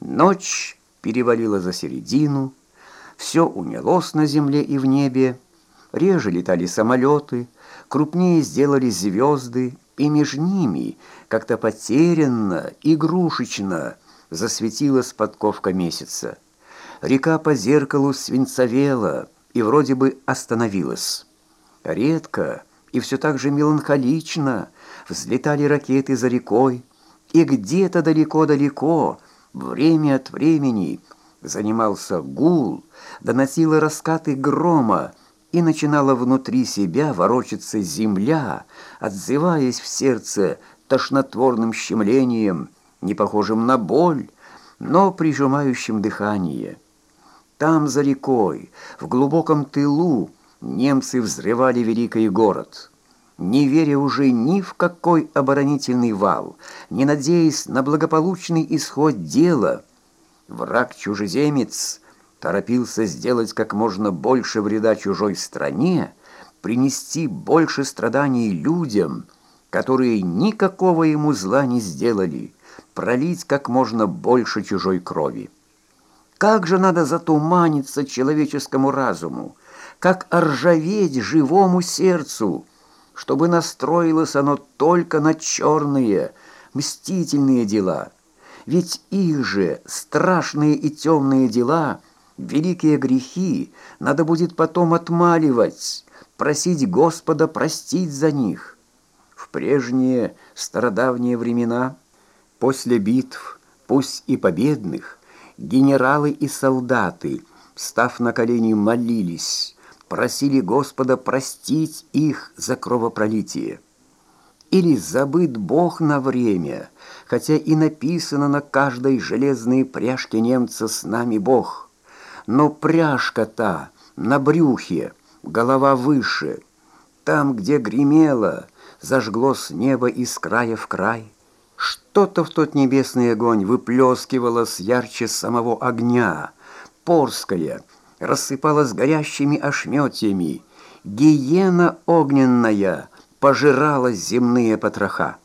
Ночь перевалила за середину, все унялось на земле и в небе, реже летали самолеты, крупнее сделались звезды, и между ними как-то потерянно, игрушечно засветилась подковка месяца. Река по зеркалу свинцовела и вроде бы остановилась. Редко и все так же меланхолично взлетали ракеты за рекой, и где-то далеко-далеко, время от времени, занимался гул, доносило раскаты грома, и начинала внутри себя ворочаться земля, отзываясь в сердце тошнотворным щемлением, не похожим на боль, но прижимающим дыхание. Там, за рекой, в глубоком тылу, немцы взрывали великий город. Не веря уже ни в какой оборонительный вал, не надеясь на благополучный исход дела, враг-чужеземец торопился сделать как можно больше вреда чужой стране, принести больше страданий людям, которые никакого ему зла не сделали, пролить как можно больше чужой крови. Как же надо затуманиться человеческому разуму, как оржаветь живому сердцу, чтобы настроилось оно только на черные, мстительные дела. Ведь их же страшные и темные дела, великие грехи, надо будет потом отмаливать, просить Господа простить за них. В прежние стародавние времена, после битв, пусть и победных, генералы и солдаты, став на колени, молились, просили Господа простить их за кровопролитие. Или забыт Бог на время, хотя и написано на каждой железной пряжке немца «С нами Бог». Но пряжка та на брюхе, голова выше, там, где гремело, зажгло с неба из края в край – что-то в тот небесный огонь выплескивалось ярче самого огня. Порская рассыпалась горящими ошметьями. Гиена огненная пожирала земные потроха.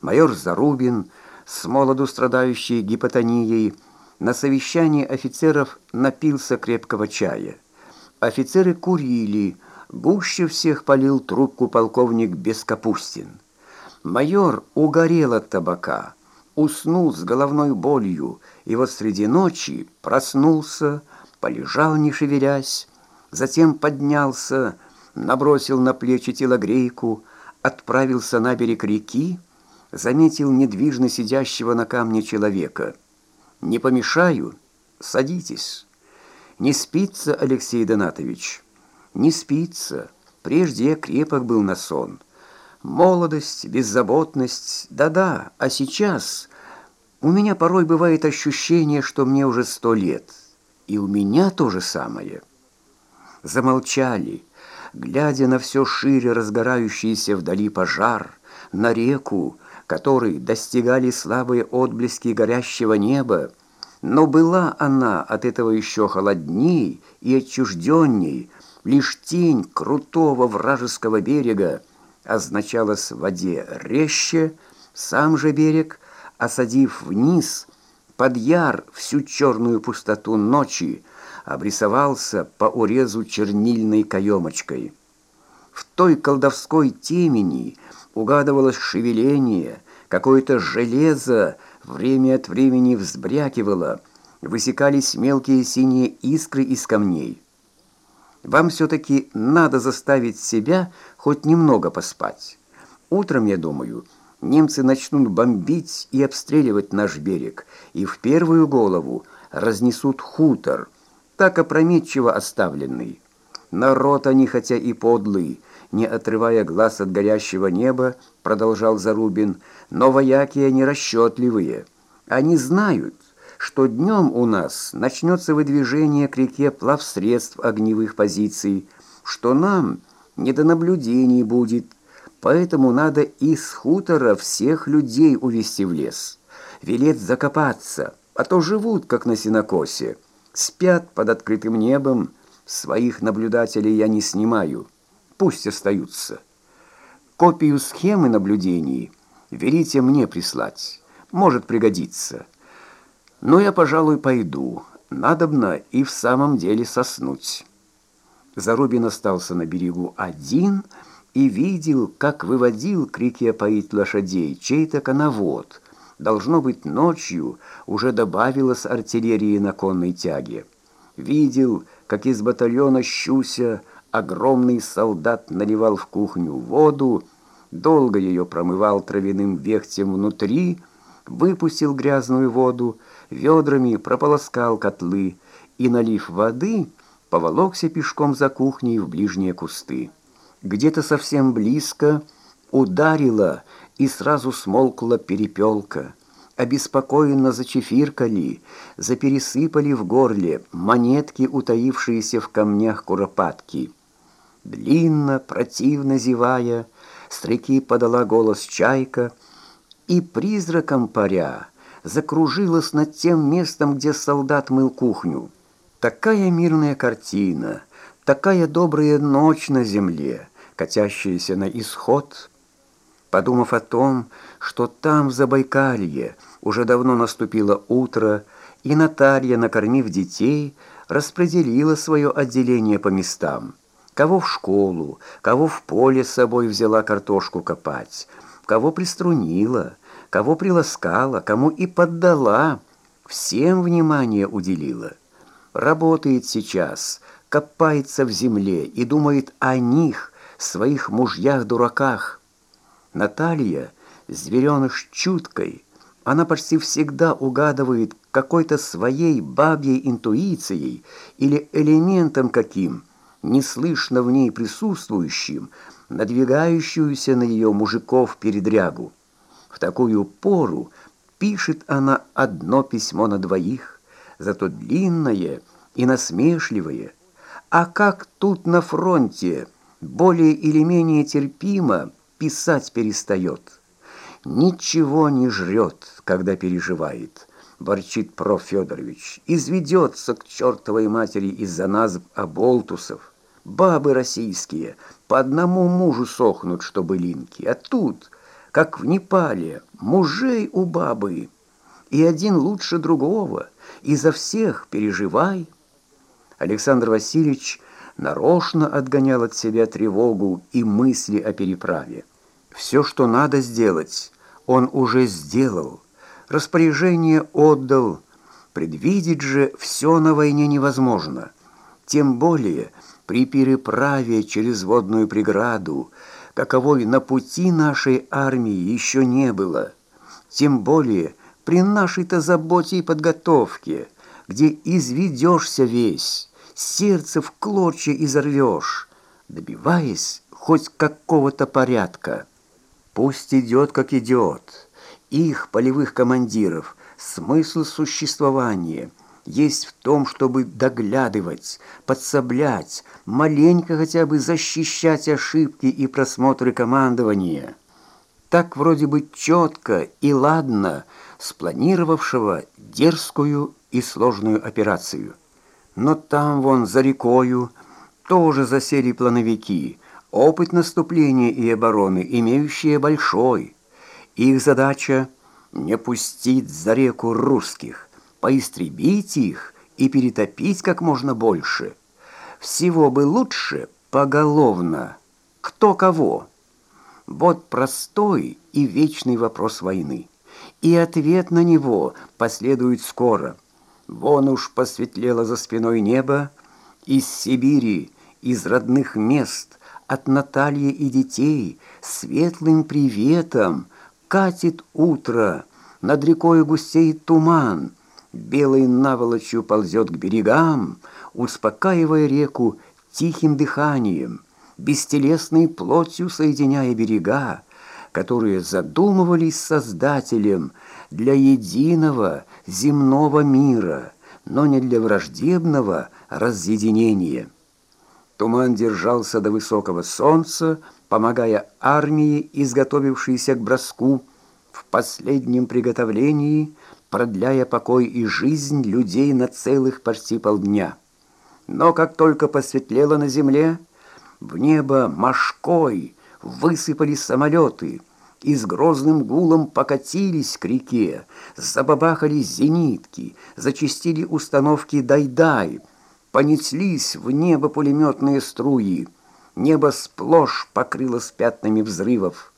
Майор Зарубин, с молоду страдающий гипотонией, на совещании офицеров напился крепкого чая. Офицеры курили, гуще всех полил трубку полковник Бескапустин. Майор угорел от табака, уснул с головной болью, и вот среди ночи проснулся, полежал, не шевелясь, затем поднялся, набросил на плечи телогрейку, отправился на берег реки, заметил недвижно сидящего на камне человека. «Не помешаю? Садитесь». «Не спится, Алексей Донатович?» «Не спится. Прежде крепок был на сон». Молодость, беззаботность, да-да, а сейчас у меня порой бывает ощущение, что мне уже сто лет, и у меня то же самое. Замолчали, глядя на все шире разгорающийся вдали пожар, на реку, которой достигали слабые отблески горящего неба, но была она от этого еще холодней и отчужденней, лишь тень крутого вражеского берега, означалось в воде резче, сам же берег, осадив вниз, под яр всю черную пустоту ночи, обрисовался по урезу чернильной каемочкой. В той колдовской темени угадывалось шевеление, какое-то железо время от времени взбрякивало, высекались мелкие синие искры из камней. Вам все-таки надо заставить себя хоть немного поспать. Утром, я думаю, немцы начнут бомбить и обстреливать наш берег, и в первую голову разнесут хутор, так опрометчиво оставленный. Народ они, хотя и подлый, не отрывая глаз от горящего неба, продолжал Зарубин, но вояки они расчетливые. Они знают, что днем у нас начнется выдвижение к реке плавсредств огневых позиций, что нам не до наблюдений будет, поэтому надо из хутора всех людей увести в лес, велеть закопаться, а то живут, как на сенокосе, спят под открытым небом, своих наблюдателей я не снимаю, пусть остаются. Копию схемы наблюдений велите мне прислать, может пригодиться». Но я, пожалуй, пойду. Надобно и в самом деле соснуть». Зарубин остался на берегу один и видел, как выводил к реке лошадей чей-то коновод. Должно быть, ночью уже добавилось артиллерии на конной тяге. Видел, как из батальона «Щуся» огромный солдат наливал в кухню воду, долго ее промывал травяным вехтем внутри, выпустил грязную воду, ведрами прополоскал котлы и, налив воды, поволокся пешком за кухней в ближние кусты. Где-то совсем близко ударила и сразу смолкла перепелка. Обеспокоенно зачефиркали, запересыпали в горле монетки, утаившиеся в камнях куропатки. Длинно, противно зевая, с реки подала голос чайка и призраком паря закружилась над тем местом, где солдат мыл кухню. Такая мирная картина, такая добрая ночь на земле, катящаяся на исход. Подумав о том, что там, в Забайкалье, уже давно наступило утро, и Наталья, накормив детей, распределила свое отделение по местам. Кого в школу, кого в поле с собой взяла картошку копать, кого приструнила, кого приласкала, кому и поддала, всем внимание уделила работает сейчас, копается в земле и думает о них, своих мужьях-дураках. Наталья, звереныш чуткой, она почти всегда угадывает какой-то своей бабьей интуицией или элементом каким, неслышно в ней присутствующим, надвигающуюся на ее мужиков передрягу. В такую пору пишет она одно письмо на двоих, зато длинное и насмешливое. А как тут на фронте более или менее терпимо писать перестает. Ничего не жрет, когда переживает, ворчит проф. Федорович. Изведется к чертовой матери из-за нас оболтусов. Бабы российские по одному мужу сохнут, что былинки, а тут, как в Непале, мужей у бабы, и один лучше другого — и за всех переживай. Александр Васильевич нарочно отгонял от себя тревогу и мысли о переправе. Все, что надо сделать, он уже сделал. Распоряжение отдал. Предвидеть же все на войне невозможно. Тем более при переправе через водную преграду, каковой на пути нашей армии еще не было. Тем более при нашей-то заботе и подготовке, где изведешься весь, сердце в клочья изорвешь, добиваясь хоть какого-то порядка. Пусть идет, как идет. Их, полевых командиров, смысл существования есть в том, чтобы доглядывать, подсоблять, маленько хотя бы защищать ошибки и просмотры командования. Так вроде бы четко и ладно – спланировавшего дерзкую и сложную операцию. Но там вон за рекою тоже засели плановики, опыт наступления и обороны, имеющие большой. Их задача — не пустить за реку русских, поистребить их и перетопить как можно больше. Всего бы лучше поголовно, кто кого. Вот простой и вечный вопрос войны и ответ на него последует скоро. Вон уж посветлело за спиной небо, из Сибири, из родных мест, от Натальи и детей, светлым приветом катит утро, над рекой густеет туман, белой наволочью ползет к берегам, успокаивая реку тихим дыханием, бестелесной плотью соединяя берега, которые задумывались Создателем для единого земного мира, но не для враждебного разъединения. Туман держался до высокого солнца, помогая армии, изготовившейся к броску, в последнем приготовлении, продляя покой и жизнь людей на целых почти полдня. Но как только посветлело на земле, в небо мошкой – высыпали самолеты, и с грозным гулом покатились к реке, забабахали зенитки, зачистили установки «Дай-дай», понеслись в небо пулеметные струи. Небо сплошь покрылось пятнами взрывов.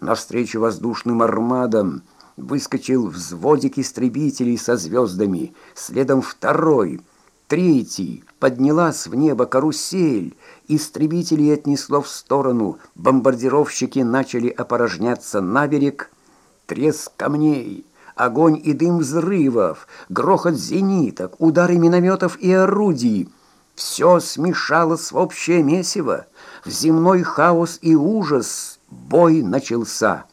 Навстречу воздушным армадам выскочил взводик истребителей со звездами, следом второй, третий, поднялась в небо карусель, истребителей отнесло в сторону, бомбардировщики начали опорожняться на берег, треск камней, огонь и дым взрывов, грохот зениток, удары минометов и орудий. Все смешалось в общее месиво, в земной хаос и ужас бой начался.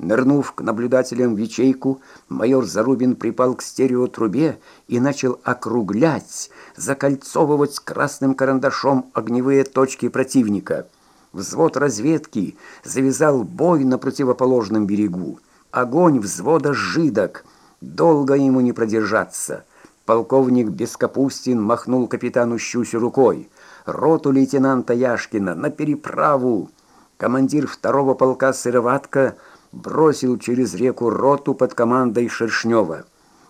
Нырнув к наблюдателям в ячейку, майор Зарубин припал к стереотрубе и начал округлять, закольцовывать красным карандашом огневые точки противника. Взвод разведки завязал бой на противоположном берегу. Огонь взвода жидок. Долго ему не продержаться. Полковник Бескапустин махнул капитану Щусю рукой. Роту лейтенанта Яшкина на переправу. Командир второго полка Сыроватка – бросил через реку роту под командой Шершнева.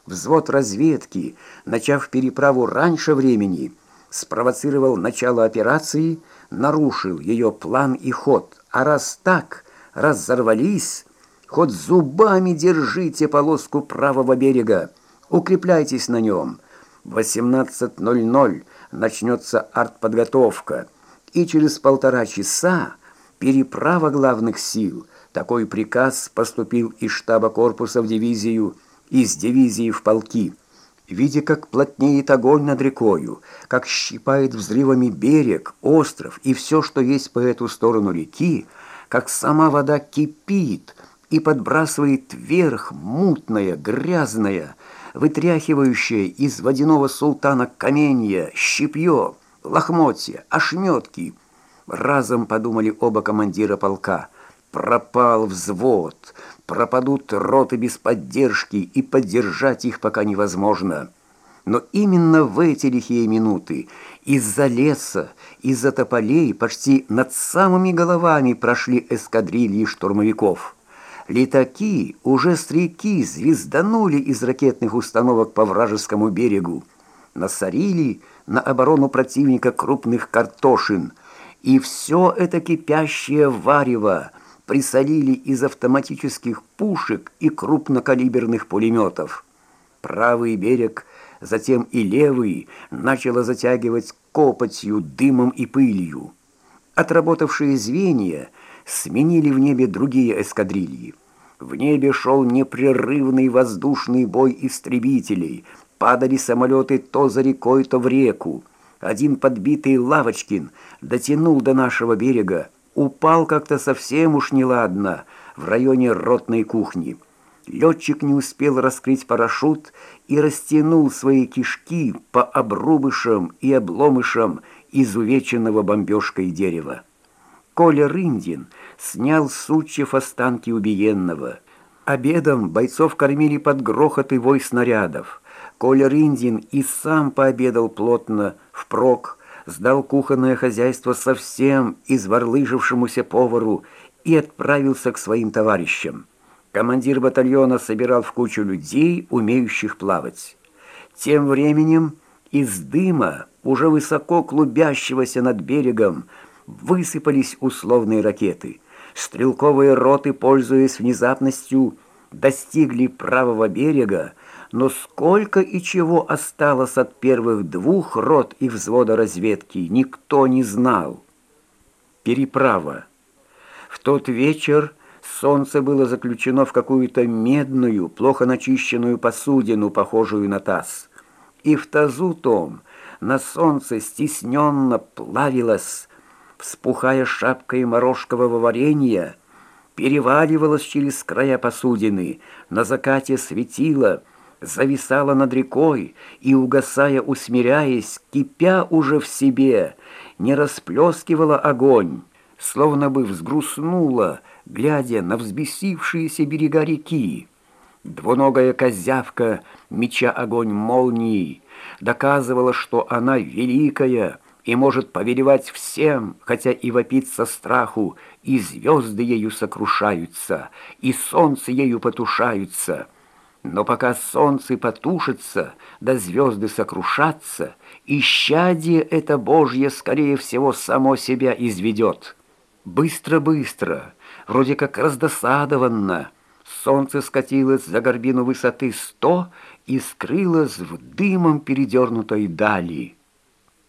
Взвод разведки, начав переправу раньше времени, спровоцировал начало операции, нарушил ее план и ход. А раз так, раз взорвались, хоть зубами держите полоску правого берега, укрепляйтесь на нем. В 18.00 начнется артподготовка, и через полтора часа переправа главных сил – такой приказ поступил из штаба корпуса в дивизию, из дивизии в полки. Видя, как плотнеет огонь над рекою, как щипает взрывами берег, остров и все, что есть по эту сторону реки, как сама вода кипит и подбрасывает вверх мутное, грязное, вытряхивающее из водяного султана каменья, щепье, лохмотья, ошметки. Разом подумали оба командира полка – Пропал взвод, пропадут роты без поддержки, и поддержать их пока невозможно. Но именно в эти лихие минуты из-за леса, из-за тополей почти над самыми головами прошли эскадрильи штурмовиков. Летаки уже с реки звезданули из ракетных установок по вражескому берегу, насорили на оборону противника крупных картошин, и все это кипящее варево присолили из автоматических пушек и крупнокалиберных пулеметов. Правый берег, затем и левый, начало затягивать копотью, дымом и пылью. Отработавшие звенья сменили в небе другие эскадрильи. В небе шел непрерывный воздушный бой истребителей. Падали самолеты то за рекой, то в реку. Один подбитый Лавочкин дотянул до нашего берега, упал как-то совсем уж неладно в районе ротной кухни. Летчик не успел раскрыть парашют и растянул свои кишки по обрубышам и обломышам изувеченного бомбежкой дерева. Коля Рындин снял с сучьев останки убиенного. Обедом бойцов кормили под грохот и вой снарядов. Коля Рындин и сам пообедал плотно, впрок, сдал кухонное хозяйство совсем изворлыжившемуся повару и отправился к своим товарищам. Командир батальона собирал в кучу людей, умеющих плавать. Тем временем из дыма, уже высоко клубящегося над берегом, высыпались условные ракеты. Стрелковые роты, пользуясь внезапностью, достигли правого берега, но сколько и чего осталось от первых двух рот и взвода разведки, никто не знал. Переправа. В тот вечер солнце было заключено в какую-то медную, плохо начищенную посудину, похожую на таз. И в тазу том на солнце стесненно плавилось, вспухая шапкой морожкового варенья, переваливалось через края посудины, на закате светило — зависала над рекой и, угасая, усмиряясь, кипя уже в себе, не расплескивала огонь, словно бы взгрустнула, глядя на взбесившиеся берега реки. Двуногая козявка, меча огонь молнии, доказывала, что она великая, и может повелевать всем, хотя и вопит со страху, и звезды ею сокрушаются, и солнце ею потушаются. Но пока солнце потушится, да звезды сокрушатся, исчадие это Божье, скорее всего, само себя изведет. Быстро-быстро, вроде как раздосадованно, солнце скатилось за горбину высоты сто и скрылось в дымом передернутой дали.